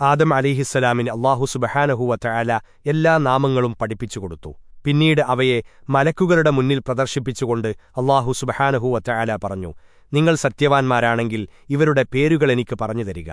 ആദം അലിഹിസ്സലാമിന് അള്ളാഹു സുബഹാനഹുവറ്റയാല എല്ലാ നാമങ്ങളും പഠിപ്പിച്ചു കൊടുത്തു. പിന്നീട് അവയെ മലക്കുകളുടെ മുന്നിൽ പ്രദർശിപ്പിച്ചുകൊണ്ട് അള്ളാഹു സുബഹാനഹുവറ്റയാല പറഞ്ഞു നിങ്ങൾ സത്യവാൻമാരാണെങ്കിൽ ഇവരുടെ പേരുകൾ എനിക്ക് പറഞ്ഞു തരിക.